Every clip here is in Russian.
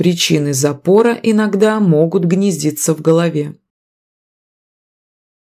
Причины запора иногда могут гнездиться в голове.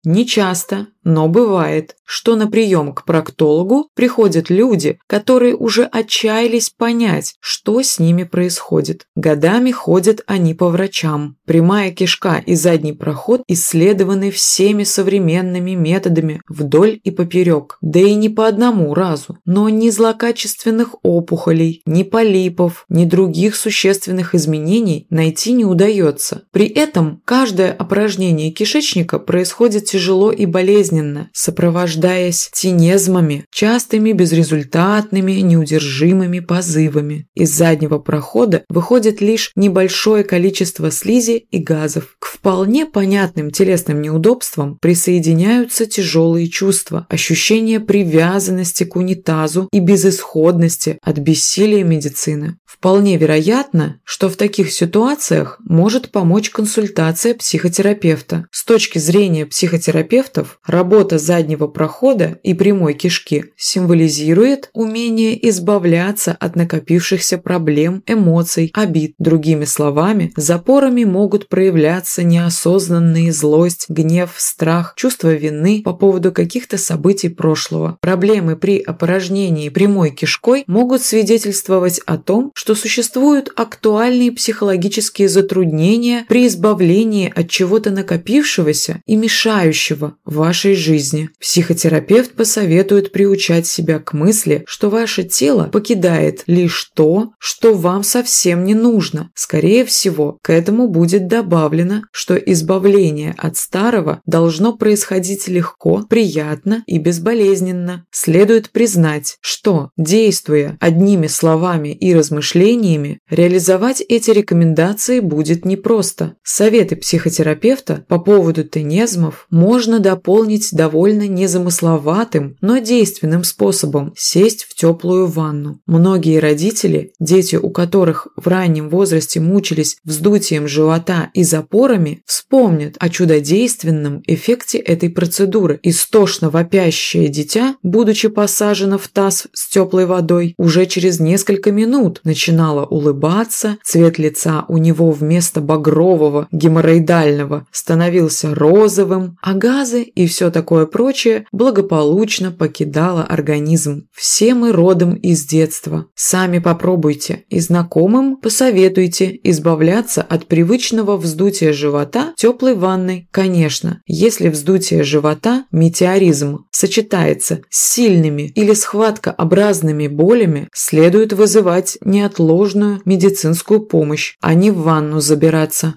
Не часто, но бывает, что на прием к проктологу приходят люди, которые уже отчаялись понять, что с ними происходит. Годами ходят они по врачам. Прямая кишка и задний проход исследованы всеми современными методами вдоль и поперек, да и не по одному разу. Но ни злокачественных опухолей, ни полипов, ни других существенных изменений найти не удается. При этом каждое опорожнение кишечника происходит тяжело и болезненно, сопровождаясь тинезмами, частыми безрезультатными неудержимыми позывами. Из заднего прохода выходит лишь небольшое количество слизи и газов. К вполне понятным телесным неудобствам присоединяются тяжелые чувства, ощущение привязанности к унитазу и безысходности от бессилия медицины. Вполне вероятно, что в таких ситуациях может помочь консультация психотерапевта. С точки зрения психотерапевтов, работа заднего прохода и прямой кишки символизирует умение избавляться от накопившихся проблем, эмоций, обид. Другими словами, запорами могут проявляться неосознанные злость, гнев, страх, чувство вины по поводу каких-то событий прошлого. Проблемы при опорожнении прямой кишкой могут свидетельствовать о том, что существуют актуальные психологические затруднения при избавлении от чего-то накопившегося и мешающего вашей жизни. Психотерапевт посоветует приучать себя к мысли, что ваше тело покидает лишь то, что вам совсем не нужно. Скорее всего, к этому будет добавлено, что избавление от старого должно происходить легко, приятно и безболезненно. Следует признать, что, действуя одними словами и размышлениями реализовать эти рекомендации будет непросто. Советы психотерапевта по поводу тенезмов можно дополнить довольно незамысловатым, но действенным способом – сесть в теплую ванну. Многие родители, дети у которых в раннем возрасте мучились вздутием живота и запорами, вспомнят о чудодейственном эффекте этой процедуры. Истошно вопящее дитя, будучи посажено в таз с теплой водой, уже через несколько минут начинала улыбаться, цвет лица у него вместо багрового геморроидального становился розовым, а газы и все такое прочее благополучно покидало организм. Все мы родом из детства. Сами попробуйте и знакомым посоветуйте избавляться от привычного вздутия живота теплой ванной. Конечно, если вздутие живота, метеоризм, сочетается с сильными или схваткообразными болями, следует вызывать не неотложную медицинскую помощь, а не в ванну забираться.